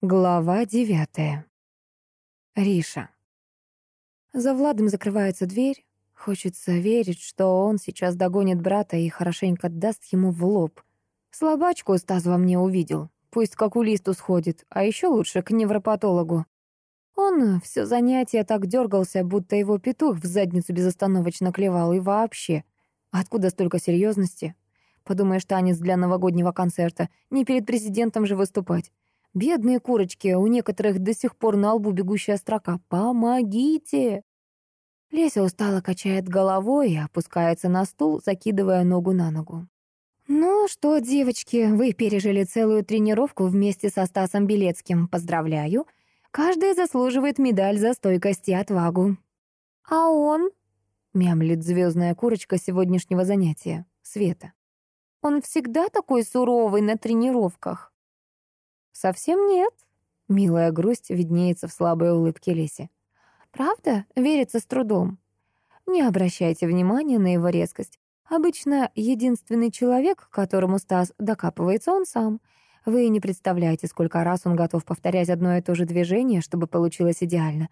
Глава девятая. Риша. За Владом закрывается дверь. Хочется верить, что он сейчас догонит брата и хорошенько даст ему в лоб. Слабачку Стас во мне увидел. Пусть к окулисту сходит, а еще лучше к невропатологу. Он все занятие так дергался, будто его петух в задницу безостановочно клевал. И вообще, откуда столько серьезности? Подумаешь, танец для новогоднего концерта. Не перед президентом же выступать. Бедные курочки, у некоторых до сих пор на лбу бегущая строка «Помогите!». Леся устало качает головой и опускается на стул, закидывая ногу на ногу. «Ну что, девочки, вы пережили целую тренировку вместе со Стасом Белецким. Поздравляю. Каждая заслуживает медаль за стойкость и отвагу». «А он?» — мямлит звездная курочка сегодняшнего занятия, Света. «Он всегда такой суровый на тренировках?» «Совсем нет». Милая грусть виднеется в слабой улыбке Леси. «Правда? Верится с трудом. Не обращайте внимания на его резкость. Обычно единственный человек, к которому Стас докапывается, он сам. Вы не представляете, сколько раз он готов повторять одно и то же движение, чтобы получилось идеально.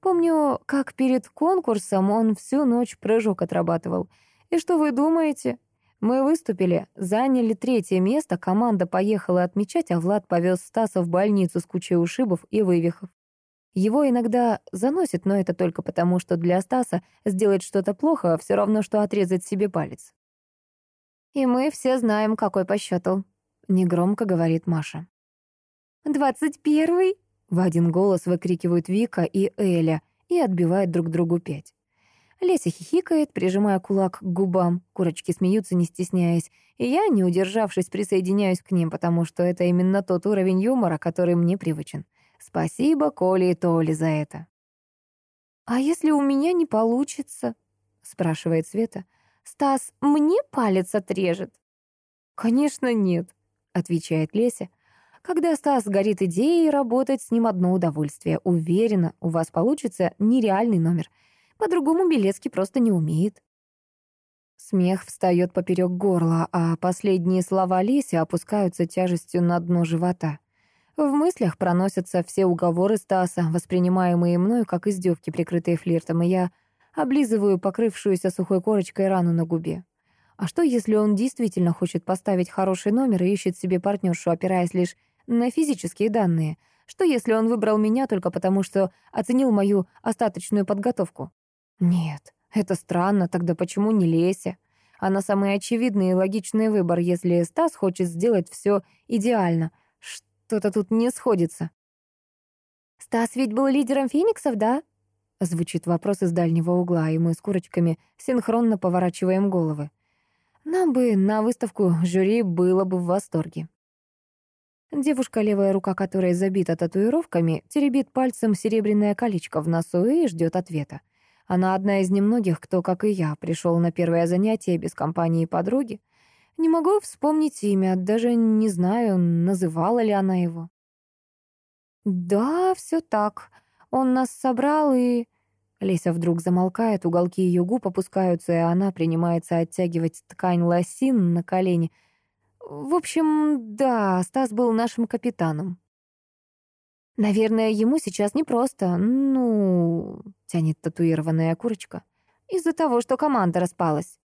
Помню, как перед конкурсом он всю ночь прыжок отрабатывал. И что вы думаете? Мы выступили, заняли третье место, команда поехала отмечать, а Влад повез Стаса в больницу с кучей ушибов и вывихов. Его иногда заносит, но это только потому, что для Стаса сделать что-то плохо все равно, что отрезать себе палец. «И мы все знаем, какой по счету», — негромко говорит Маша. «Двадцать первый?» — в один голос выкрикивают Вика и Эля и отбивают друг другу пять. Леся хихикает, прижимая кулак к губам. Курочки смеются, не стесняясь. И я, не удержавшись, присоединяюсь к ним, потому что это именно тот уровень юмора, который мне привычен. Спасибо Коле и Толе за это. «А если у меня не получится?» — спрашивает Света. «Стас мне палец отрежет?» «Конечно нет», — отвечает Леся. «Когда Стас горит идеей, работать с ним одно удовольствие. Уверена, у вас получится нереальный номер. По-другому Белецкий просто не умеет. Смех встает поперек горла, а последние слова Леси опускаются тяжестью на дно живота. В мыслях проносятся все уговоры Стаса, воспринимаемые мною как издевки, прикрытые флиртом, и я облизываю покрывшуюся сухой корочкой рану на губе. А что, если он действительно хочет поставить хороший номер и ищет себе партнершу, опираясь лишь на физические данные? Что, если он выбрал меня только потому, что оценил мою остаточную подготовку? Нет, это странно, тогда почему не Леся? Она самый очевидный и логичный выбор, если Стас хочет сделать все идеально. Что-то тут не сходится. «Стас ведь был лидером фениксов, да?» Звучит вопрос из дальнего угла, и мы с курочками синхронно поворачиваем головы. Нам бы на выставку жюри было бы в восторге. Девушка, левая рука которой забита татуировками, теребит пальцем серебряное колечко в носу и ждет ответа. Она одна из немногих, кто, как и я, пришел на первое занятие без компании подруги. Не могу вспомнить имя, даже не знаю, называла ли она его. «Да, все так. Он нас собрал и...» Леся вдруг замолкает, уголки ее губ опускаются, и она принимается оттягивать ткань лосин на колени. В общем, да, Стас был нашим капитаном. Наверное, ему сейчас непросто. Ну, тянет татуированная курочка. Из-за того, что команда распалась.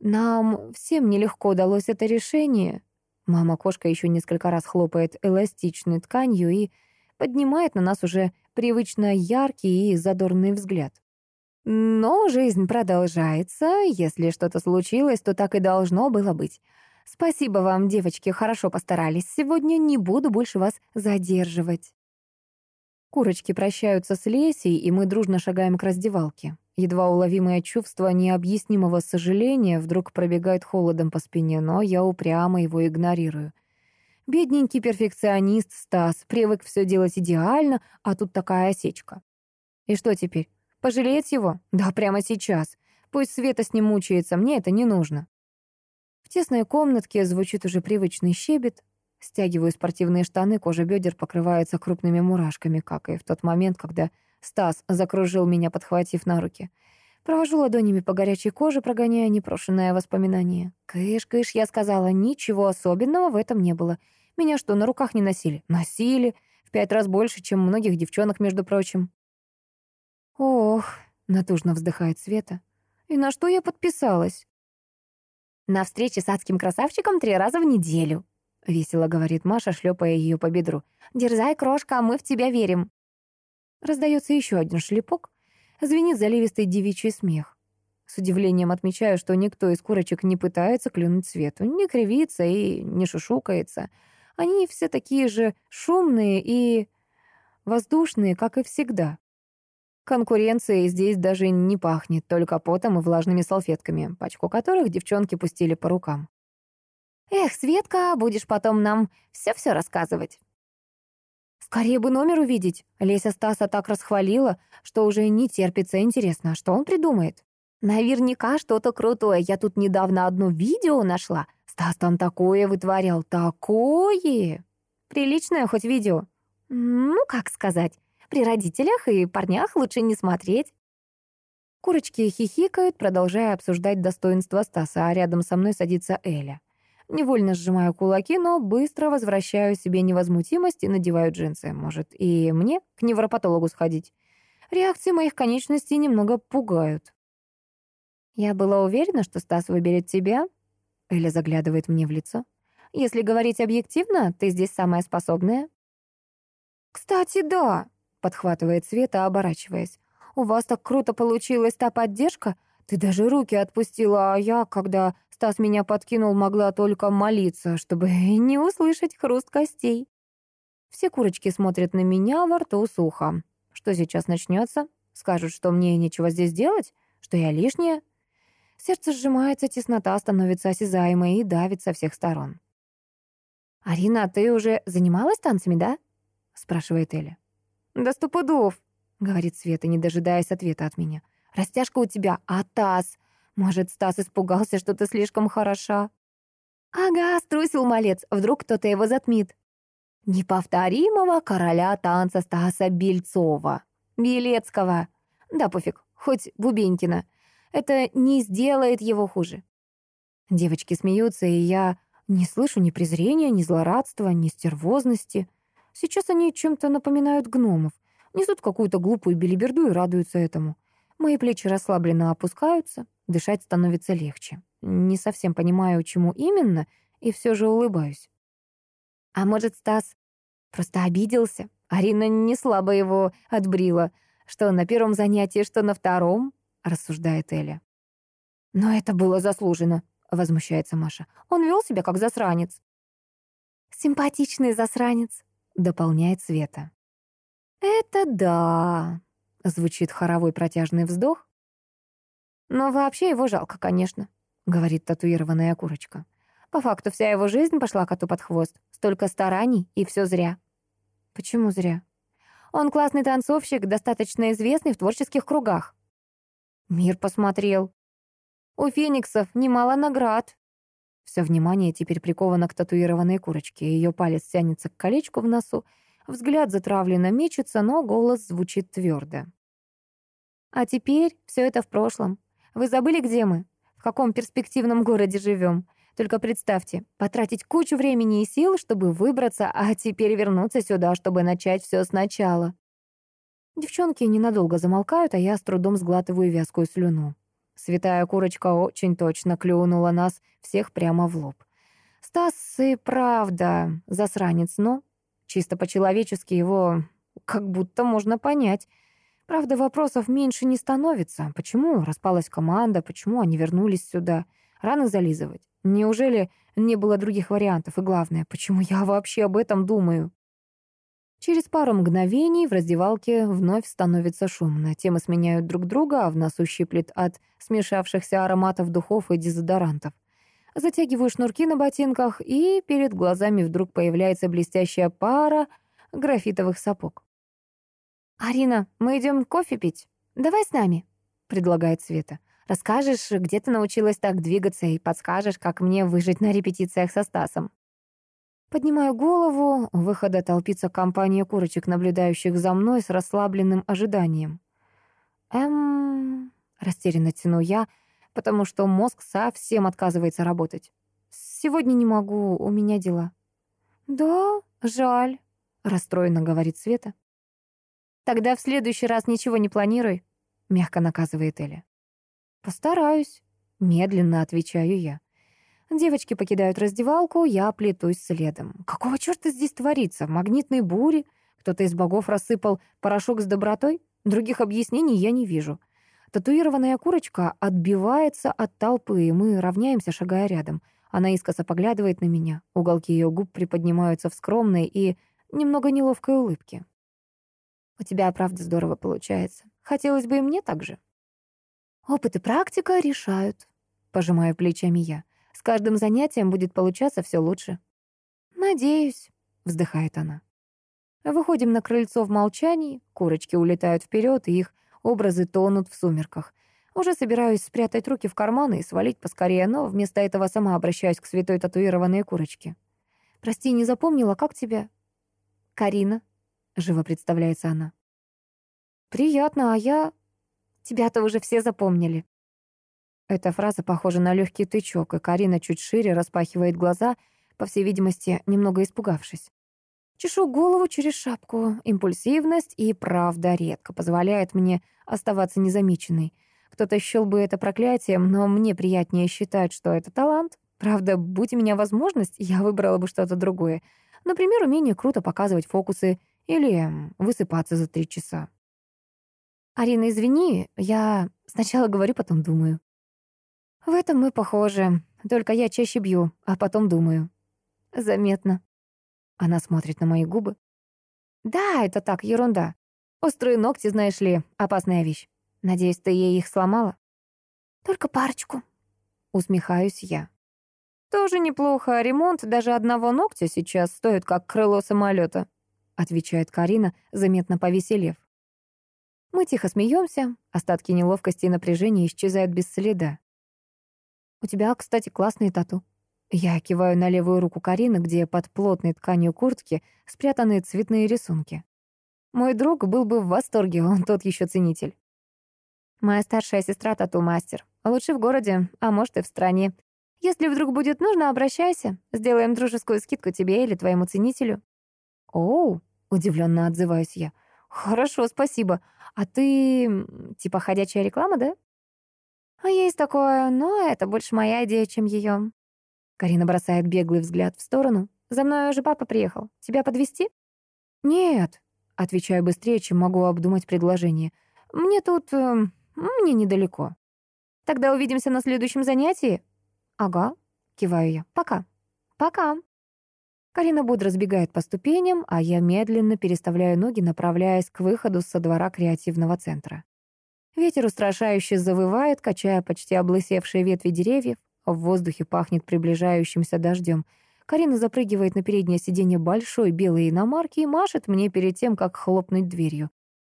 Нам всем нелегко удалось это решение. Мама-кошка еще несколько раз хлопает эластичной тканью и поднимает на нас уже привычно яркий и задорный взгляд. Но жизнь продолжается. Если что-то случилось, то так и должно было быть. Спасибо вам, девочки, хорошо постарались. Сегодня не буду больше вас задерживать. Курочки прощаются с Лесей, и мы дружно шагаем к раздевалке. Едва уловимое чувство необъяснимого сожаления вдруг пробегает холодом по спине, но я упрямо его игнорирую. Бедненький перфекционист Стас привык все делать идеально, а тут такая осечка. И что теперь? Пожалеть его? Да прямо сейчас. Пусть Света с ним мучается, мне это не нужно. В тесной комнатке звучит уже привычный щебет. Стягиваю спортивные штаны, кожа бедер покрывается крупными мурашками, как и в тот момент, когда Стас закружил меня, подхватив на руки. Провожу ладонями по горячей коже, прогоняя непрошенное воспоминание. «Кыш, кыш», я сказала, ничего особенного в этом не было. Меня что, на руках не носили? Носили. В пять раз больше, чем многих девчонок, между прочим. Ох, натужно вздыхает Света. И на что я подписалась? На встрече с адским красавчиком три раза в неделю, весело говорит Маша, шлепая ее по бедру. Дерзай, крошка, мы в тебя верим. Раздается еще один шлепок. Звенит заливистый девичий смех. С удивлением отмечаю, что никто из курочек не пытается клюнуть Свету, не кривится и не шушукается. Они все такие же шумные и воздушные, как и всегда. Конкуренции здесь даже не пахнет, только потом и влажными салфетками, пачку которых девчонки пустили по рукам. «Эх, Светка, будешь потом нам все-все рассказывать». «Скорее бы номер увидеть. Леся Стаса так расхвалила, что уже не терпится. Интересно, что он придумает?» Наверняка что-то крутое. Я тут недавно одно видео нашла. Стас там такое вытворял. Такое! Приличное хоть видео? Ну, как сказать. При родителях и парнях лучше не смотреть. Курочки хихикают, продолжая обсуждать достоинства Стаса, а рядом со мной садится Эля. Невольно сжимаю кулаки, но быстро возвращаю себе невозмутимость и надеваю джинсы. Может, и мне к невропатологу сходить? Реакции моих конечностей немного пугают. «Я была уверена, что Стас выберет тебя». Эля заглядывает мне в лицо. «Если говорить объективно, ты здесь самая способная». «Кстати, да», — подхватывает Света, оборачиваясь. «У вас так круто получилась та поддержка. Ты даже руки отпустила, а я, когда Стас меня подкинул, могла только молиться, чтобы не услышать хруст костей». Все курочки смотрят на меня во рту сухо. Что сейчас начнется? Скажут, что мне нечего здесь делать? Что я лишняя? Сердце сжимается, теснота становится осязаемой и давит со всех сторон. «Арина, ты уже занималась танцами, да?» — спрашивает Эля. «Да сто пудов», — говорит Света, не дожидаясь ответа от меня. «Растяжка у тебя, а таз? Может, Стас испугался, что ты слишком хороша?» «Ага, струсил малец, вдруг кто-то его затмит». «Неповторимого короля танца Стаса Бельцова. Белецкого. Да пофиг, хоть Бубенькина. Это не сделает его хуже. Девочки смеются, и я не слышу ни презрения, ни злорадства, ни стервозности. Сейчас они чем-то напоминают гномов. Несут какую-то глупую белиберду и радуются этому. Мои плечи расслабленно опускаются, дышать становится легче. Не совсем понимаю, чему именно, и все же улыбаюсь. А может, Стас просто обиделся? Арина не слабо его отбрила, что на первом занятии, что на втором. — рассуждает Эля. «Но это было заслуженно», — возмущается Маша. «Он вел себя как засранец». «Симпатичный засранец», — дополняет Света. «Это да», — звучит хоровой протяжный вздох. «Но вообще его жалко, конечно», — говорит татуированная курочка. «По факту вся его жизнь пошла коту под хвост. Столько стараний, и все зря». «Почему зря?» «Он классный танцовщик, достаточно известный в творческих кругах. Мир посмотрел. У фениксов немало наград. Все внимание теперь приковано к татуированной курочке. Ее палец тянется к колечку в носу. Взгляд затравленно мечется, но голос звучит твердо. А теперь все это в прошлом. Вы забыли, где мы? В каком перспективном городе живем? Только представьте, потратить кучу времени и сил, чтобы выбраться, а теперь вернуться сюда, чтобы начать все сначала. Девчонки ненадолго замолкают, а я с трудом сглатываю вязкую слюну. Святая курочка очень точно клюнула нас всех прямо в лоб. Стас и правда засранец, но чисто по-человечески его как будто можно понять. Правда, вопросов меньше не становится. Почему распалась команда, почему они вернулись сюда? Рано зализывать. Неужели не было других вариантов? И главное, почему я вообще об этом думаю? Через пару мгновений в раздевалке вновь становится шумно. Темы сменяют друг друга, а в носу щиплет от смешавшихся ароматов духов и дезодорантов. Затягиваю шнурки на ботинках, и перед глазами вдруг появляется блестящая пара графитовых сапог. «Арина, мы идем кофе пить? Давай с нами», — предлагает Света. «Расскажешь, где ты научилась так двигаться, и подскажешь, как мне выжить на репетициях со Стасом». Поднимаю голову, у выхода толпится компания курочек, наблюдающих за мной с расслабленным ожиданием. «Эм...» — растерянно тяну я, потому что мозг совсем отказывается работать. «Сегодня не могу, у меня дела». «Да, жаль», — расстроенно говорит Света. «Тогда в следующий раз ничего не планируй», — мягко наказывает Эля. «Постараюсь», — медленно отвечаю я. Девочки покидают раздевалку, я плетусь следом. Какого черта здесь творится? Магнитные бури? Кто-то из богов рассыпал порошок с добротой? Других объяснений я не вижу. Татуированная курочка отбивается от толпы, и мы равняемся, шагая рядом. Она искоса поглядывает на меня. Уголки ее губ приподнимаются в скромной и немного неловкой улыбке. «У тебя, правда, здорово получается. Хотелось бы и мне так же». «Опыт и практика решают», — пожимаю плечами я. «С каждым занятием будет получаться все лучше». «Надеюсь», — вздыхает она. Выходим на крыльцо в молчании, курочки улетают вперед, и их образы тонут в сумерках. Уже собираюсь спрятать руки в карманы и свалить поскорее, но вместо этого сама обращаюсь к святой татуированной курочке. «Прости, не запомнила, как тебя?» «Карина», — живо представляется она. «Приятно, а я...» «Тебя-то уже все запомнили». Эта фраза похожа на легкий тычок, и Карина чуть шире распахивает глаза, по всей видимости, немного испугавшись. Чешу голову через шапку. Импульсивность и правда редко позволяет мне оставаться незамеченной. Кто-то счел бы это проклятием, но мне приятнее считать, что это талант. Правда, будь у меня возможность, я выбрала бы что-то другое. Например, умение круто показывать фокусы или высыпаться за три часа. «Арина, извини, я сначала говорю, потом думаю». «В этом мы похожи, только я чаще бью, а потом думаю». «Заметно». Она смотрит на мои губы. «Да, это так, ерунда. Острые ногти, знаешь ли, опасная вещь. Надеюсь, ты ей их сломала?» «Только парочку», — усмехаюсь я. «Тоже неплохо. Ремонт даже одного ногтя сейчас стоит как крыло самолета», — отвечает Карина, заметно повеселев. Мы тихо смеемся, остатки неловкости и напряжения исчезают без следа. «У тебя, кстати, классные тату», я киваю на левую руку Карины, где под плотной тканью куртки спрятаны цветные рисунки. Мой друг был бы в восторге, он тот еще ценитель. Моя старшая сестра тату-мастер. Лучше в городе, а может и в стране. Если вдруг будет нужно, обращайся. Сделаем дружескую скидку тебе или твоему ценителю. Оу, удивленно отзываюсь я. Хорошо, спасибо. А ты типа ходячая реклама, да? А есть такое, но это больше моя идея, чем ее. Карина бросает беглый взгляд в сторону. «За мной уже папа приехал. Тебя подвести? «Нет», — отвечаю быстрее, чем могу обдумать предложение. «Мне тут... Э, мне недалеко». «Тогда увидимся на следующем занятии?» «Ага», — киваю я. «Пока». «Пока». Карина бодро сбегает по ступеням, а я медленно переставляю ноги, направляясь к выходу со двора креативного центра. Ветер устрашающе завывает, качая почти облысевшие ветви деревьев. В воздухе пахнет приближающимся дождем. Карина запрыгивает на переднее сиденье большой белой иномарки и машет мне перед тем, как хлопнуть дверью.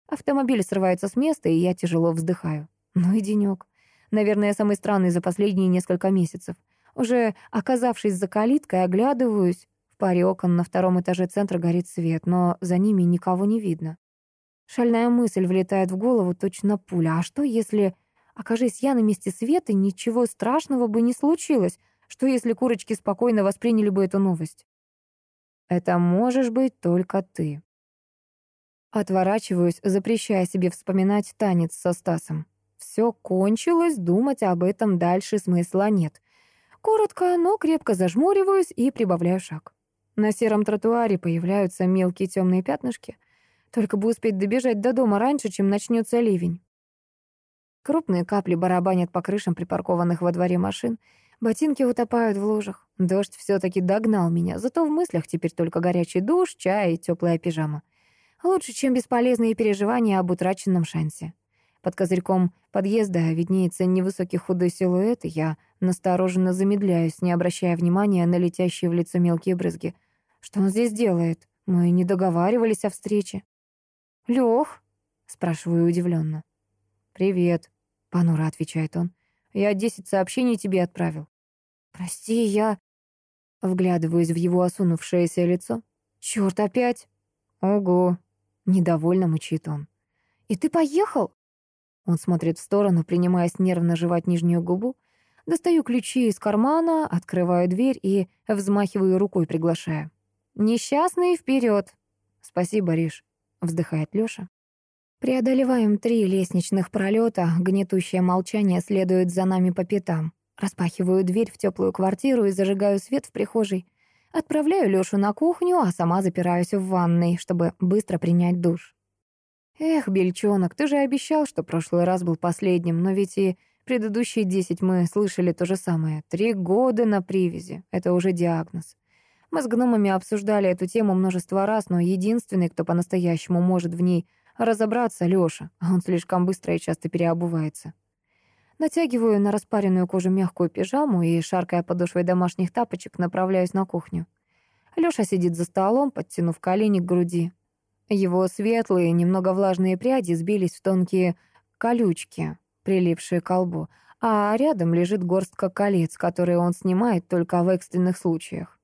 Автомобиль срывается с места, и я тяжело вздыхаю. Ну и денек. Наверное, самый странный за последние несколько месяцев. Уже оказавшись за калиткой, оглядываюсь. В паре окон на втором этаже центра горит свет, но за ними никого не видно. Шальная мысль влетает в голову точно пуля. А что, если Окажись я на месте Светы, ничего страшного бы не случилось. Что если курочки спокойно восприняли бы эту новость? Это можешь быть только ты. Отворачиваюсь, запрещая себе вспоминать танец со Стасом. Все кончилось, думать об этом дальше смысла нет. Коротко, но крепко зажмуриваюсь и прибавляю шаг. На сером тротуаре появляются мелкие темные пятнышки. Только бы успеть добежать до дома раньше, чем начнется ливень. Крупные капли барабанят по крышам припаркованных во дворе машин. Ботинки утопают в лужах. Дождь все-таки догнал меня, зато в мыслях теперь только горячий душ, чай и теплая пижама. Лучше, чем бесполезные переживания об утраченном шансе. Под козырьком подъезда виднеется невысокий худой силуэт, и я настороженно замедляюсь, не обращая внимания на летящие в лицо мелкие брызги. Что он здесь делает? Мы не договаривались о встрече. «Лёх?» — спрашиваю удивленно. «Привет», — понуро отвечает он. «Я десять сообщений тебе отправил». «Прости, я...» Вглядываюсь в его осунувшееся лицо. «Чёрт, опять?» «Ого!» — недовольно мычит он. «И ты поехал?» Он смотрит в сторону, принимаясь нервно жевать нижнюю губу. Достаю ключи из кармана, открываю дверь и взмахиваю рукой, приглашая. Несчастный вперед. Спасибо, Риш, вздыхает Лёша. Преодолеваем три лестничных пролета, гнетущее молчание следует за нами по пятам. Распахиваю дверь в теплую квартиру и зажигаю свет в прихожей. Отправляю Лёшу на кухню, а сама запираюсь в ванной, чтобы быстро принять душ. Эх, Бельчонок, ты же обещал, что прошлый раз был последним, но ведь и предыдущие десять мы слышали то же самое. Три года на привязи. Это уже диагноз. Мы с гномами обсуждали эту тему множество раз, но единственный, кто по-настоящему может в ней разобраться, Лёша, он слишком быстро и часто переобувается. Натягиваю на распаренную кожу мягкую пижаму и, шаркая подошвой домашних тапочек, направляюсь на кухню. Лёша сидит за столом, подтянув колени к груди. Его светлые, немного влажные пряди сбились в тонкие колючки, прилипшие к колбу, а рядом лежит горстка колец, которые он снимает только в экстренных случаях.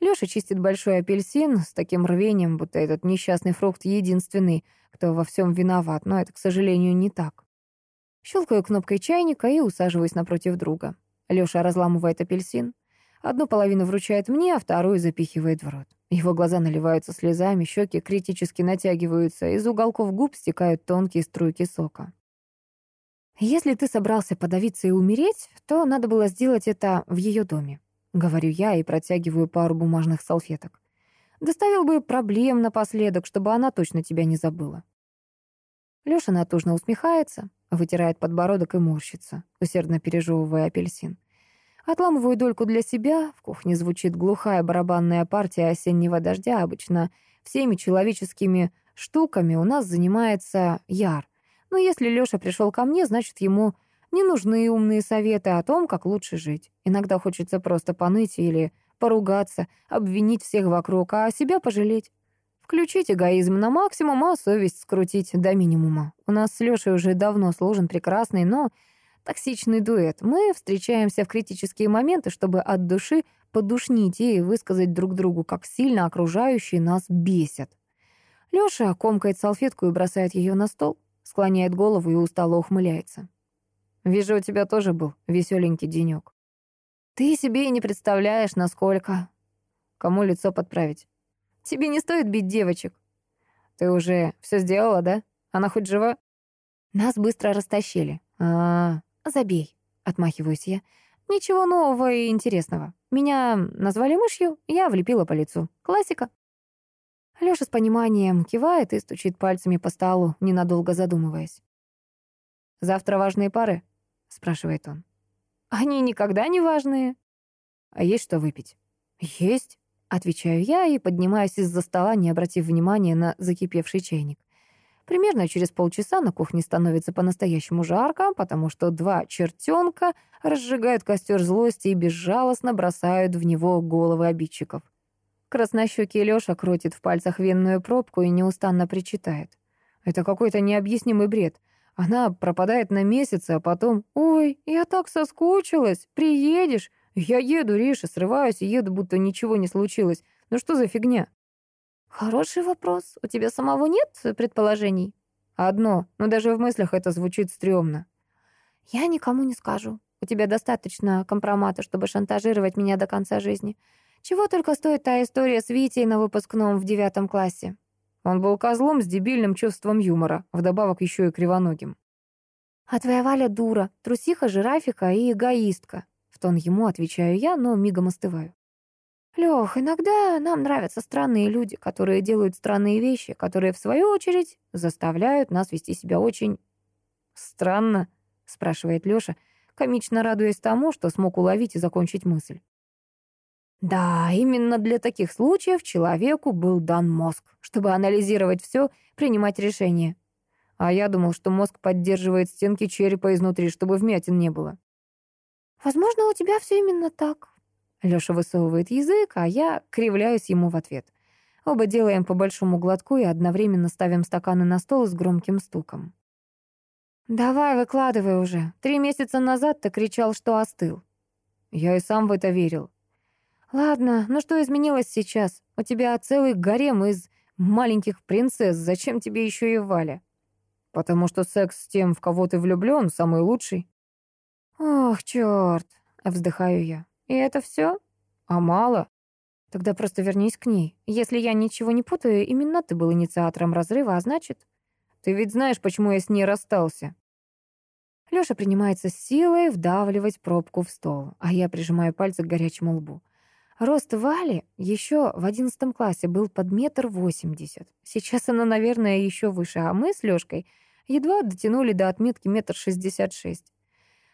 Лёша чистит большой апельсин с таким рвением, будто этот несчастный фрукт единственный, кто во всем виноват, но это, к сожалению, не так. Щелкаю кнопкой чайника и усаживаюсь напротив друга. Лёша разламывает апельсин. Одну половину вручает мне, а вторую запихивает в рот. Его глаза наливаются слезами, щеки критически натягиваются, из уголков губ стекают тонкие струйки сока. Если ты собрался подавиться и умереть, то надо было сделать это в ее доме. — говорю я и протягиваю пару бумажных салфеток. «Доставил бы проблем напоследок, чтобы она точно тебя не забыла». Лёша натужно усмехается, вытирает подбородок и морщится, усердно пережевывая апельсин. Отламываю дольку для себя, в кухне звучит глухая барабанная партия осеннего дождя, обычно всеми человеческими штуками у нас занимается Яр. Но если Лёша пришел ко мне, значит, ему не нужны умные советы о том, как лучше жить. Иногда хочется просто поныть или поругаться, обвинить всех вокруг, а себя пожалеть. Включить эгоизм на максимум, а совесть скрутить до минимума. У нас с Лёшей уже давно сложен прекрасный, но токсичный дуэт. Мы встречаемся в критические моменты, чтобы от души подушнить и высказать друг другу, как сильно окружающие нас бесят. Лёша комкает салфетку и бросает ее на стол, склоняет голову и устало ухмыляется. Вижу, у тебя тоже был веселенький денек. Ты себе и не представляешь, насколько. Кому лицо подправить? Тебе не стоит бить девочек. Ты уже все сделала, да? Она хоть жива? Нас быстро растащили. А, -а, забей, отмахиваюсь я. Ничего нового и интересного. Меня назвали мышью, я влепила по лицу. Классика. Лёша с пониманием кивает и стучит пальцами по столу, ненадолго задумываясь. «Завтра важные пары?» — спрашивает он. «Они никогда не важные». «А есть что выпить?» «Есть», — отвечаю я и поднимаюсь из-за стола, не обратив внимания на закипевший чайник. Примерно через полчаса на кухне становится по-настоящему жарко, потому что два чертенка разжигают костер злости и безжалостно бросают в него головы обидчиков. Краснощекий Лёша крутит в пальцах винную пробку и неустанно причитает. Это какой-то необъяснимый бред. Она пропадает на месяц, а потом «Ой, я так соскучилась! Приедешь?» Я еду, Риша, срываюсь и еду, будто ничего не случилось. Ну что за фигня? Хороший вопрос. У тебя самого нет предположений? Одно, но даже в мыслях это звучит стрёмно. Я никому не скажу. У тебя достаточно компромата, чтобы шантажировать меня до конца жизни. Чего только стоит та история с Витей на выпускном в девятом классе. Он был козлом с дебильным чувством юмора, вдобавок еще и кривоногим. «А твоя Валя дура, трусиха, жирафика и эгоистка», — в тон ему отвечаю я, но мигом остываю. «Лёх, иногда нам нравятся странные люди, которые делают странные вещи, которые, в свою очередь, заставляют нас вести себя очень...» «Странно», — спрашивает Лёша, комично радуясь тому, что смог уловить и закончить мысль. Да, именно для таких случаев человеку был дан мозг, чтобы анализировать все, принимать решения. А я думал, что мозг поддерживает стенки черепа изнутри, чтобы вмятин не было. «Возможно, у тебя все именно так». Лёша высовывает язык, а я кривляюсь ему в ответ. Оба делаем по большому глотку и одновременно ставим стаканы на стол с громким стуком. «Давай, выкладывай уже. Три месяца назад ты кричал, что остыл». Я и сам в это верил. «Ладно, ну что изменилось сейчас? У тебя целый гарем из маленьких принцесс. Зачем тебе еще и Валя?» «Потому что секс с тем, в кого ты влюблен, самый лучший». «Ох, черт!» — вздыхаю я. «И это все? А мало?» Тогда просто вернись к ней. Если я ничего не путаю, именно ты был инициатором разрыва, а значит... Ты ведь знаешь, почему я с ней расстался?» Лёша принимается силой вдавливать пробку в стол, а я прижимаю пальцы к горячему лбу. Рост Вали еще в одиннадцатом классе был под метр восемьдесят. Сейчас она, наверное, еще выше, а мы с Лёшкой едва дотянули до отметки метр шестьдесят шесть.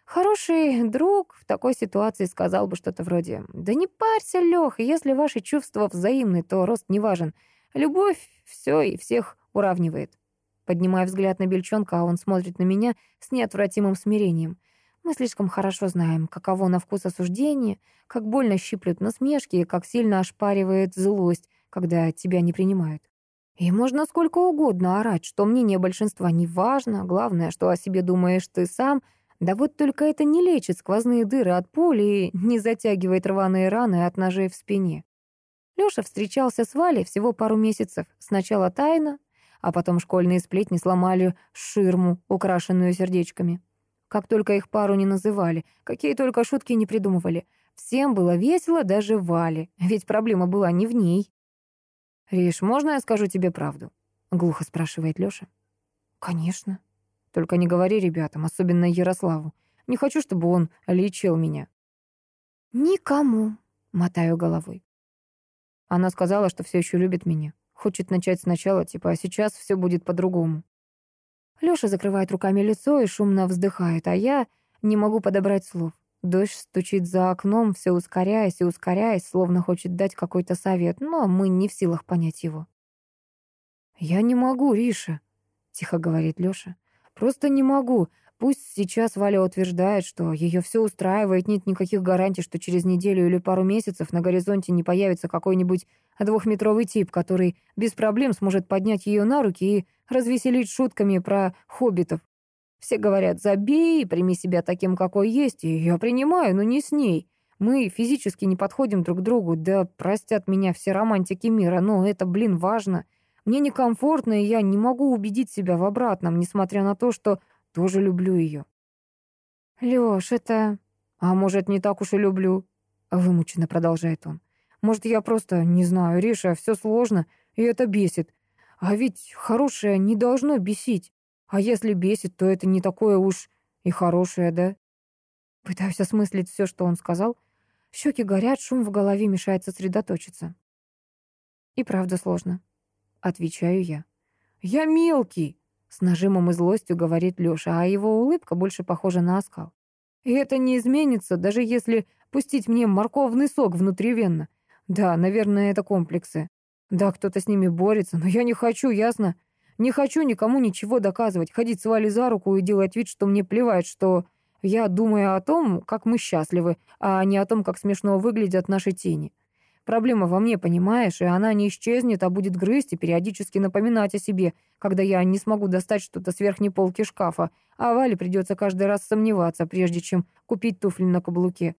Хороший друг в такой ситуации сказал бы что-то вроде «Да не парься, Лёх, если ваши чувства взаимны, то рост не важен. Любовь все и всех уравнивает». Поднимая взгляд на Бельчонка, а он смотрит на меня с неотвратимым смирением. Мы слишком хорошо знаем, каково на вкус осуждение, как больно щиплют насмешки и как сильно ошпаривает злость, когда тебя не принимают. И можно сколько угодно орать, что мнение большинства не важно, главное, что о себе думаешь ты сам, да вот только это не лечит сквозные дыры от пули и не затягивает рваные раны от ножей в спине. Лёша встречался с Валей всего пару месяцев. Сначала тайно, а потом школьные сплетни сломали ширму, украшенную сердечками. Как только их пару не называли, какие только шутки не придумывали. Всем было весело, даже Вале, ведь проблема была не в ней. «Риш, можно я скажу тебе правду?» — глухо спрашивает Лёша. «Конечно. Только не говори ребятам, особенно Ярославу. Не хочу, чтобы он лечил меня». «Никому», — мотаю головой. Она сказала, что все еще любит меня. Хочет начать сначала, типа, а сейчас все будет по-другому. Лёша закрывает руками лицо и шумно вздыхает, а я не могу подобрать слов. Дождь стучит за окном, все ускоряясь и ускоряясь, словно хочет дать какой-то совет, но мы не в силах понять его. «Я не могу, Риша», — тихо говорит Лёша. «Просто не могу. Пусть сейчас Валя утверждает, что ее все устраивает, нет никаких гарантий, что через неделю или пару месяцев на горизонте не появится какой-нибудь двухметровый тип, который без проблем сможет поднять ее на руки и развеселить шутками про хоббитов. Все говорят, забей, прими себя таким, какой есть, и я принимаю, но не с ней. Мы физически не подходим друг к другу, да простят меня все романтики мира, но это, блин, важно. Мне некомфортно, и я не могу убедить себя в обратном, несмотря на то, что тоже люблю ее. Лёш, это... А может, не так уж и люблю? Вымученно продолжает он. Может, я просто не знаю, Риша, все сложно, и это бесит. А ведь хорошее не должно бесить. А если бесит, то это не такое уж и хорошее, да? Пытаюсь осмыслить все, что он сказал. Щеки горят, шум в голове мешает сосредоточиться. И правда сложно. Отвечаю я. Я мелкий, с нажимом и злостью говорит Лёша, а его улыбка больше похожа на оскал. И это не изменится, даже если пустить мне морковный сок внутривенно. Да, наверное, это комплексы. Да, кто-то с ними борется, но я не хочу, ясно? Не хочу никому ничего доказывать, ходить с Валей за руку и делать вид, что мне плевать, что я думаю о том, как мы счастливы, а не о том, как смешно выглядят наши тени. Проблема во мне, понимаешь, и она не исчезнет, а будет грызть и периодически напоминать о себе, когда я не смогу достать что-то с верхней полки шкафа, а Вале придется каждый раз сомневаться, прежде чем купить туфли на каблуке.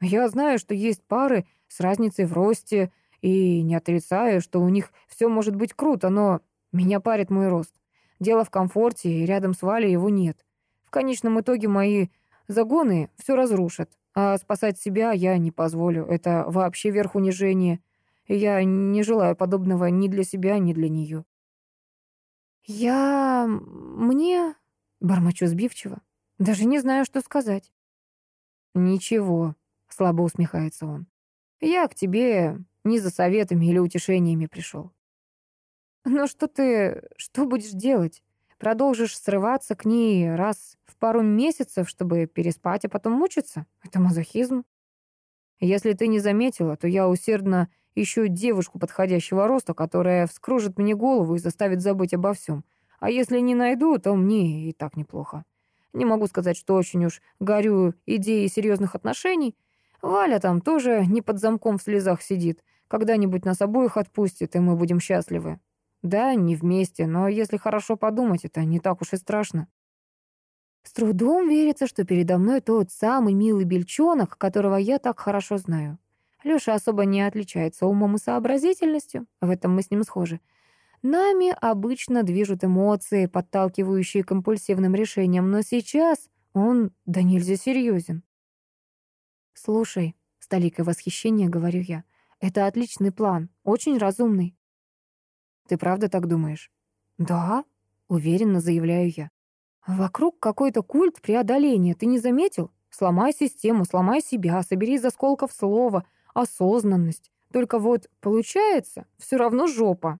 Я знаю, что есть пары с разницей в росте, и не отрицаю, что у них все может быть круто, но меня парит мой рост. Дело в комфорте, и рядом с Валей его нет. В конечном итоге мои загоны все разрушат. А спасать себя я не позволю. Это вообще верх унижения. Я не желаю подобного ни для себя, ни для нее. Я... мне... Бормочу сбивчиво. Даже не знаю, что сказать. Ничего, слабо усмехается он. Я к тебе не за советами или утешениями пришел. Но что ты... что будешь делать? Продолжишь срываться к ней раз пару месяцев, чтобы переспать, а потом мучиться? Это мазохизм. Если ты не заметила, то я усердно ищу девушку подходящего роста, которая вскружит мне голову и заставит забыть обо всем. А если не найду, то мне и так неплохо. Не могу сказать, что очень уж горю идеей серьезных отношений. Валя там тоже не под замком в слезах сидит. Когда-нибудь нас обоих отпустит, и мы будем счастливы. Да, не вместе, но если хорошо подумать, это не так уж и страшно. С трудом верится, что передо мной тот самый милый бельчонок, которого я так хорошо знаю. Лёша особо не отличается умом и сообразительностью, в этом мы с ним схожи. Нами обычно движут эмоции, подталкивающие к импульсивным решениям, но сейчас он да нельзя серьезен. «Слушай», — с толикой восхищения говорю я, Это отличный план, очень разумный. Ты правда так думаешь? Да, уверенно заявляю я. Вокруг какой-то культ преодоления, ты не заметил? Сломай систему, сломай себя, собери из осколков слова, осознанность. Только вот получается все равно жопа.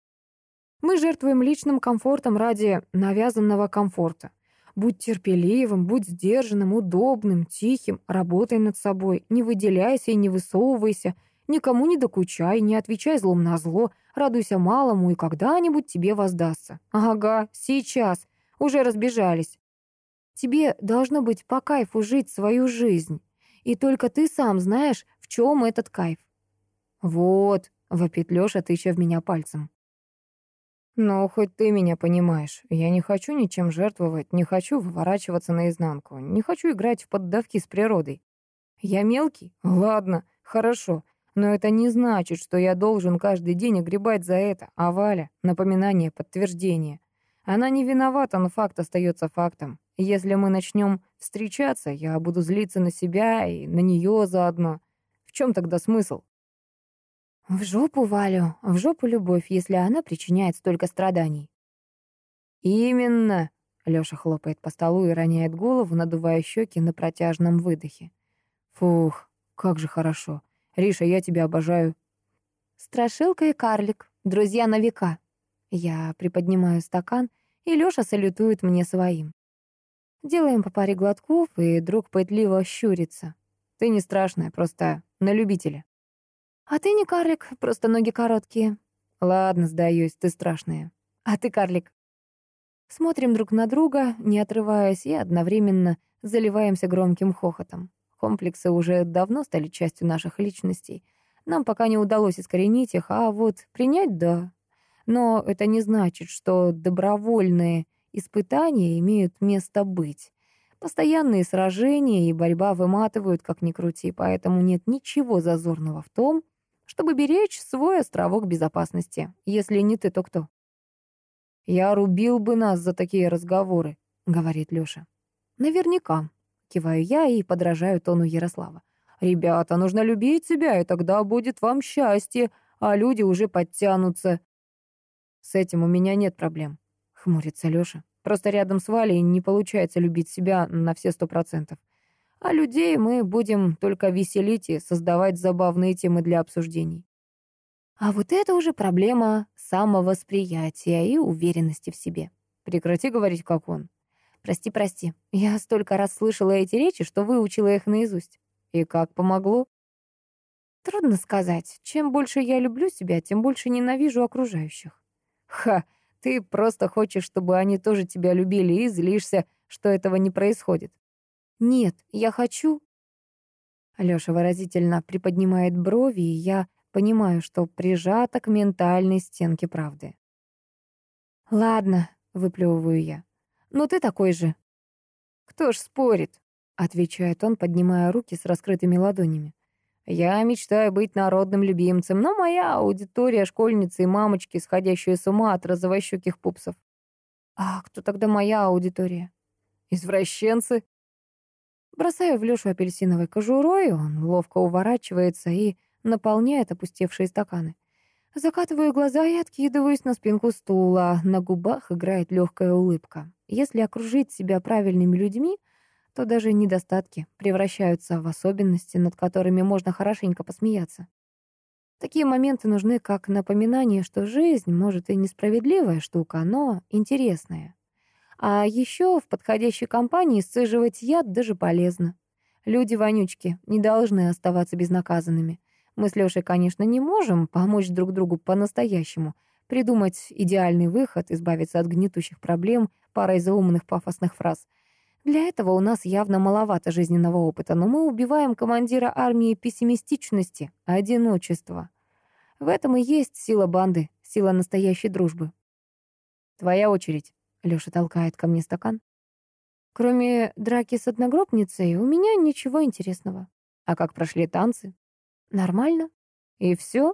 Мы жертвуем личным комфортом ради навязанного комфорта. Будь терпеливым, будь сдержанным, удобным, тихим, работай над собой, не выделяйся и не высовывайся, никому не докучай, не отвечай злом на зло, радуйся малому и когда-нибудь тебе воздастся. Ага, сейчас, уже разбежались. Тебе должно быть по кайфу жить свою жизнь, и только ты сам знаешь, в чем этот кайф. Вот, вопит Лёша, тыча в меня пальцем. «Ну, хоть ты меня понимаешь. Я не хочу ничем жертвовать, не хочу выворачиваться наизнанку, не хочу играть в поддавки с природой. Я мелкий? Ладно, хорошо. Но это не значит, что я должен каждый день огребать за это. А Валя — напоминание, подтверждение. Она не виновата, но факт остается фактом. Если мы начнем встречаться, я буду злиться на себя и на нее заодно. В чем тогда смысл? В жопу Валю, в жопу любовь, если она причиняет столько страданий. Именно. Лёша хлопает по столу и роняет голову, надувая щеки на протяжном выдохе. Фух, как же хорошо. Риша, я тебя обожаю. Страшилка и карлик, друзья на века. Я приподнимаю стакан, и Лёша салютует мне своим. Делаем по паре глотков, и друг пытливо щурится. Ты не страшная, просто на любителя. «А ты не карлик, просто ноги короткие». «Ладно, сдаюсь, ты страшная». «А ты карлик». Смотрим друг на друга, не отрываясь, и одновременно заливаемся громким хохотом. Комплексы уже давно стали частью наших личностей. Нам пока не удалось искоренить их, а вот принять — да. Но это не значит, что добровольные испытания имеют место быть. Постоянные сражения и борьба выматывают, как ни крути, поэтому нет ничего зазорного в том, чтобы беречь свой островок безопасности. Если не ты, то кто? «Я рубил бы нас за такие разговоры», — говорит Лёша. «Наверняка», — киваю я и подражаю тону Ярослава. «Ребята, нужно любить себя, и тогда будет вам счастье, а люди уже подтянутся». «С этим у меня нет проблем», — хмурится Лёша. «Просто рядом с Валей не получается любить себя на все сто процентов а людей мы будем только веселить и создавать забавные темы для обсуждений. А вот это уже проблема самовосприятия и уверенности в себе. Прекрати говорить, как он. Прости, прости. Я столько раз слышала эти речи, что выучила их наизусть. И как помогло? Трудно сказать. Чем больше я люблю себя, тем больше ненавижу окружающих. Ха, ты просто хочешь, чтобы они тоже тебя любили и злишься, что этого не происходит. «Нет, я хочу...» Алёша выразительно приподнимает брови, и я понимаю, что прижата к ментальной стенке правды. «Ладно», — выплевываю я, — «но ты такой же». «Кто ж спорит?» — отвечает он, поднимая руки с раскрытыми ладонями. «Я мечтаю быть народным любимцем, но моя аудитория — школьницы и мамочки, сходящие с ума от розовощеких пупсов». «А кто тогда моя аудитория?» «Извращенцы», Бросаю в Лёшу апельсиновой кожурой, он ловко уворачивается и наполняет опустевшие стаканы. Закатываю глаза и откидываюсь на спинку стула. На губах играет легкая улыбка. Если окружить себя правильными людьми, то даже недостатки превращаются в особенности, над которыми можно хорошенько посмеяться. Такие моменты нужны как напоминание, что жизнь, может, и несправедливая штука, но интересная. А еще в подходящей компании сцеживать яд даже полезно. Люди-вонючки не должны оставаться безнаказанными. Мы с Лёшей, конечно, не можем помочь друг другу по-настоящему, придумать идеальный выход, избавиться от гнетущих проблем парой заумных пафосных фраз. Для этого у нас явно маловато жизненного опыта, но мы убиваем командира армии пессимистичности, одиночества. В этом и есть сила банды, сила настоящей дружбы. Твоя очередь. Лёша толкает ко мне стакан. Кроме драки с одногруппницей, у меня ничего интересного. А как прошли танцы? Нормально. И всё?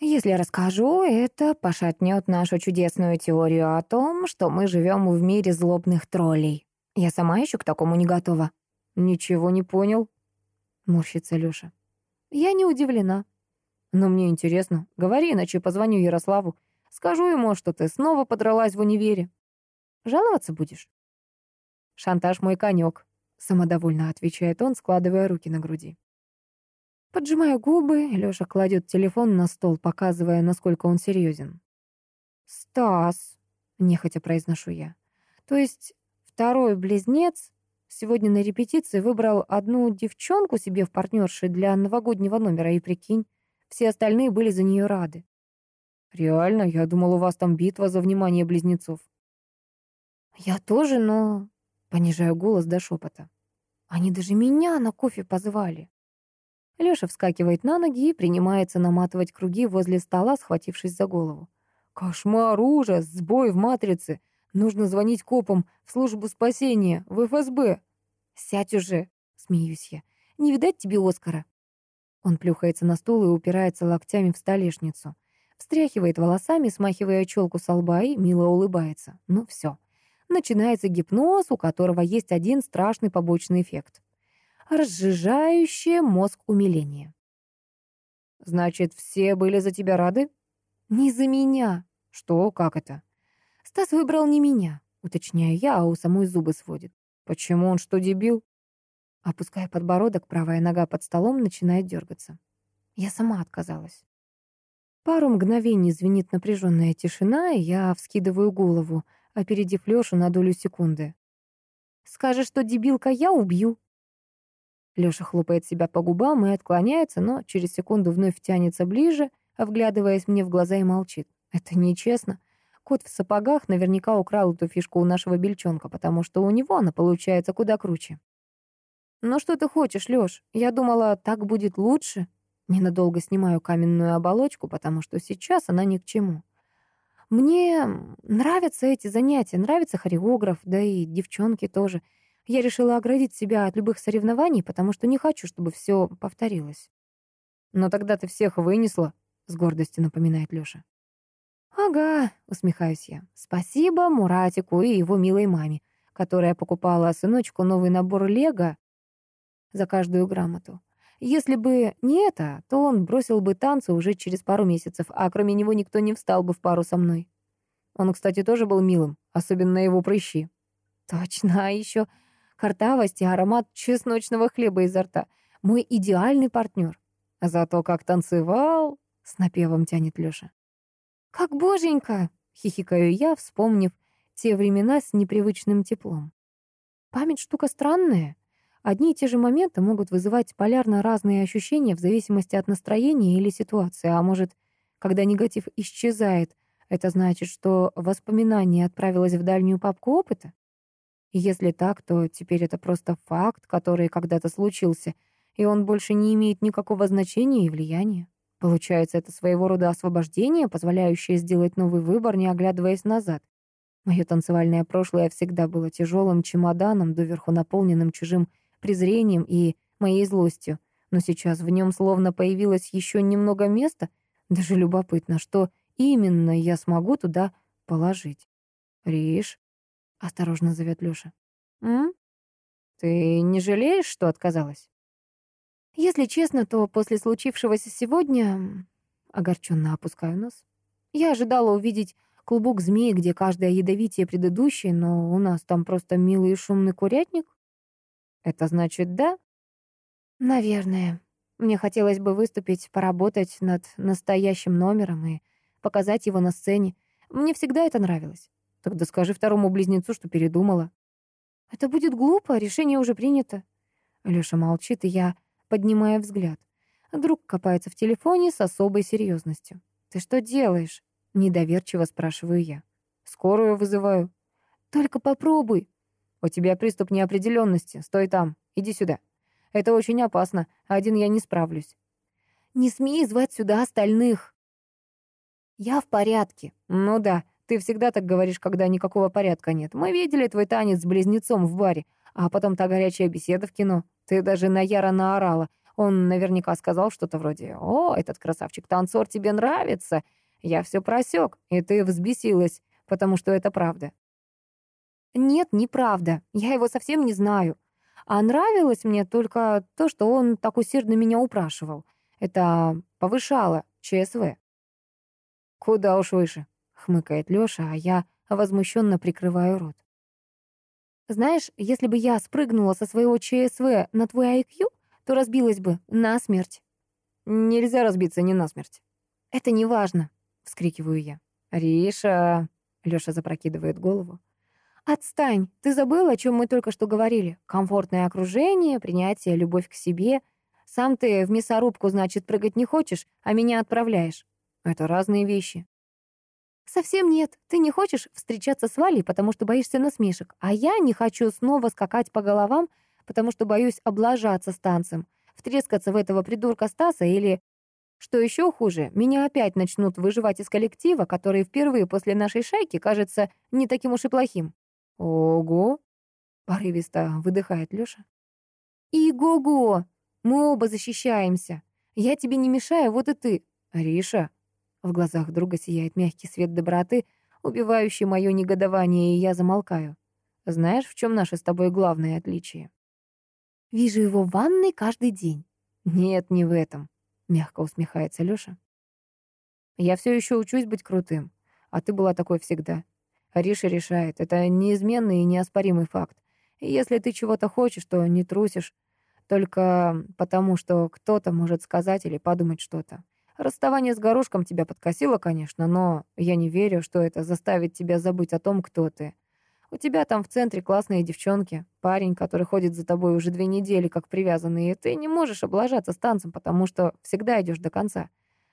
Если расскажу, это пошатнет нашу чудесную теорию о том, что мы живем в мире злобных троллей. Я сама еще к такому не готова. Ничего не понял. Морщится Лёша. Я не удивлена. Но мне интересно. Говори, иначе позвоню Ярославу. Скажу ему, что ты снова подралась в универе. Жаловаться будешь? Шантаж мой конек, самодовольно отвечает он, складывая руки на груди. Поджимаю губы, Лёша кладет телефон на стол, показывая, насколько он серьезен. «Стас», — нехотя произношу я, — «то есть второй близнец сегодня на репетиции выбрал одну девчонку себе в партнерши для новогоднего номера, и прикинь, все остальные были за нее рады». «Реально? Я думал, у вас там битва за внимание близнецов». «Я тоже, но...» — понижаю голос до шепота. «Они даже меня на кофе позвали». Лёша вскакивает на ноги и принимается наматывать круги возле стола, схватившись за голову. «Кошмар, ужас, сбой в матрице. Нужно звонить копам в службу спасения, в ФСБ». «Сядь уже», — смеюсь я. «Не видать тебе Оскара». Он плюхается на стул и упирается локтями в столешницу. Встряхивает волосами, смахивая челку со лба и мило улыбается. Ну все. Начинается гипноз, у которого есть один страшный побочный эффект разжижающее мозг умиление. «Значит, все были за тебя рады?» «Не за меня». «Что? Как это?» «Стас выбрал не меня», — уточняю я, а у самой зубы сводит. «Почему он что, дебил?» Опуская подбородок, правая нога под столом начинает дергаться. Я сама отказалась. Пару мгновений звенит напряженная тишина, и я вскидываю голову, опередив Лёшу на долю секунды. «Скажешь, что дебилка, я убью», Лёша хлопает себя по губам и отклоняется, но через секунду вновь тянется ближе, вглядываясь мне в глаза и молчит. Это нечестно. Кот в сапогах наверняка украл эту фишку у нашего бельчонка, потому что у него она получается куда круче. «Ну что ты хочешь, Лёш? Я думала, так будет лучше». Ненадолго снимаю каменную оболочку, потому что сейчас она ни к чему. Мне нравятся эти занятия, нравится хореограф, да и девчонки тоже — я решила оградить себя от любых соревнований, потому что не хочу, чтобы все повторилось. «Но тогда ты всех вынесла», — с гордостью напоминает Лёша. «Ага», — усмехаюсь я. «Спасибо Муратику и его милой маме, которая покупала сыночку новый набор лего за каждую грамоту. Если бы не это, то он бросил бы танцы уже через пару месяцев, а кроме него никто не встал бы в пару со мной. Он, кстати, тоже был милым, особенно его прыщи. Точно, а еще картавость и аромат чесночного хлеба изо рта. Мой идеальный партнер. Зато как танцевал, с напевом тянет Лёша. Как боженька, хихикаю я, вспомнив те времена с непривычным теплом. Память штука странная. Одни и те же моменты могут вызывать полярно разные ощущения в зависимости от настроения или ситуации, а может, когда негатив исчезает, это значит, что воспоминание отправилось в дальнюю папку опыта? если так, то теперь это просто факт, который когда-то случился, и он больше не имеет никакого значения и влияния. Получается, это своего рода освобождение, позволяющее сделать новый выбор, не оглядываясь назад. Мое танцевальное прошлое всегда было тяжелым чемоданом, доверху наполненным чужим презрением и моей злостью. Но сейчас в нем словно появилось еще немного места. Даже любопытно, что именно я смогу туда положить. «Риш, Осторожно зовет Лёша. «М? Ты не жалеешь, что отказалась?» «Если честно, то после случившегося сегодня...» Огорченно опускаю нос. «Я ожидала увидеть клубок змей, где каждая ядовитее предыдущей, но у нас там просто милый и шумный курятник». «Это значит да?» «Наверное. Мне хотелось бы выступить, поработать над настоящим номером и показать его на сцене. Мне всегда это нравилось. Тогда скажи второму близнецу, что передумала. Это будет глупо, решение уже принято. Лёша молчит, и я поднимаю взгляд. Друг копается в телефоне с особой серьезностью. «Ты что делаешь?» — недоверчиво спрашиваю я. «Скорую вызываю». «Только попробуй». «У тебя приступ неопределенности. Стой там. Иди сюда. Это очень опасно. Один я не справлюсь». «Не смей звать сюда остальных». «Я в порядке». «Ну да. Ты всегда так говоришь, когда никакого порядка нет. Мы видели твой танец с близнецом в баре, а потом та горячая беседа в кино. Ты даже на Яра наорала. Он наверняка сказал что-то вроде «О, этот красавчик-танцор тебе нравится». Я все просек, и ты взбесилась, потому что это правда. Нет, неправда. Я его совсем не знаю. А нравилось мне только то, что он так усердно меня упрашивал. Это повышало ЧСВ. Куда уж выше, хмыкает Лёша, а я возмущенно прикрываю рот. Знаешь, если бы я спрыгнула со своего ЧСВ на твой IQ, то разбилась бы насмерть. Нельзя разбиться не насмерть. Это не важно, вскрикиваю я. Риша, Лёша запрокидывает голову. «Отстань! Ты забыл, о чем мы только что говорили? Комфортное окружение, принятие, любовь к себе. Сам ты в мясорубку, значит, прыгать не хочешь, а меня отправляешь. Это разные вещи». «Совсем нет. Ты не хочешь встречаться с Валей, потому что боишься насмешек, а я не хочу снова скакать по головам, потому что боюсь облажаться с танцем, втрескаться в этого придурка Стаса или что еще хуже, меня опять начнут выживать из коллектива, который впервые после нашей шайки кажется не таким уж и плохим. Ого! Порывисто выдыхает Лёша. И-го-го! Мы оба защищаемся. Я тебе не мешаю, вот и ты. Риша. В глазах друга сияет мягкий свет доброты, убивающий мое негодование, и я замолкаю. Знаешь, в чем наше с тобой главное отличие? Вижу его в ванной каждый день. Нет, не в этом мягко усмехается Лёша. Я все еще учусь быть крутым, а ты была такой всегда. Риша решает, это неизменный и неоспоримый факт. И если ты чего-то хочешь, то не трусишь, только потому, что кто-то может сказать или подумать что-то. Расставание с горошком тебя подкосило, конечно, но я не верю, что это заставит тебя забыть о том, кто ты. У тебя там в центре классные девчонки, парень, который ходит за тобой уже две недели, как привязанный, и ты не можешь облажаться с танцем, потому что всегда идешь до конца.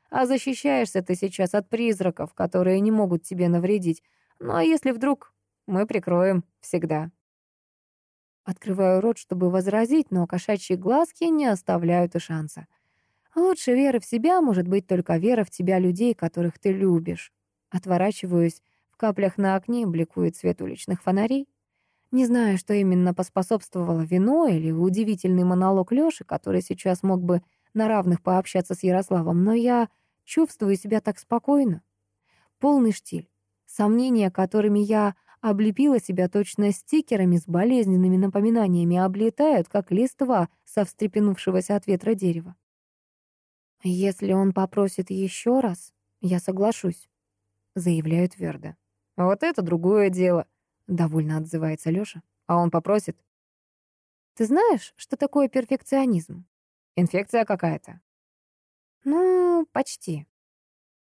А защищаешься ты сейчас от призраков, которые не могут тебе навредить. Ну а если вдруг, мы прикроем всегда. Открываю рот, чтобы возразить, но кошачьи глазки не оставляют и шанса. Лучше веры в себя может быть только вера в тебя людей, которых ты любишь. Отворачиваюсь каплях на окне бликует свет уличных фонарей. Не знаю, что именно поспособствовало вино или удивительный монолог Лёши, который сейчас мог бы на равных пообщаться с Ярославом, но я чувствую себя так спокойно. Полный штиль. Сомнения, которыми я облепила себя точно стикерами с болезненными напоминаниями, облетают, как листва со встрепенувшегося от ветра дерева. Если он попросит еще раз, я соглашусь, заявляю твердо. Вот это другое дело, довольно отзывается Лёша. А он попросит. Ты знаешь, что такое перфекционизм? Инфекция какая-то. Ну, почти.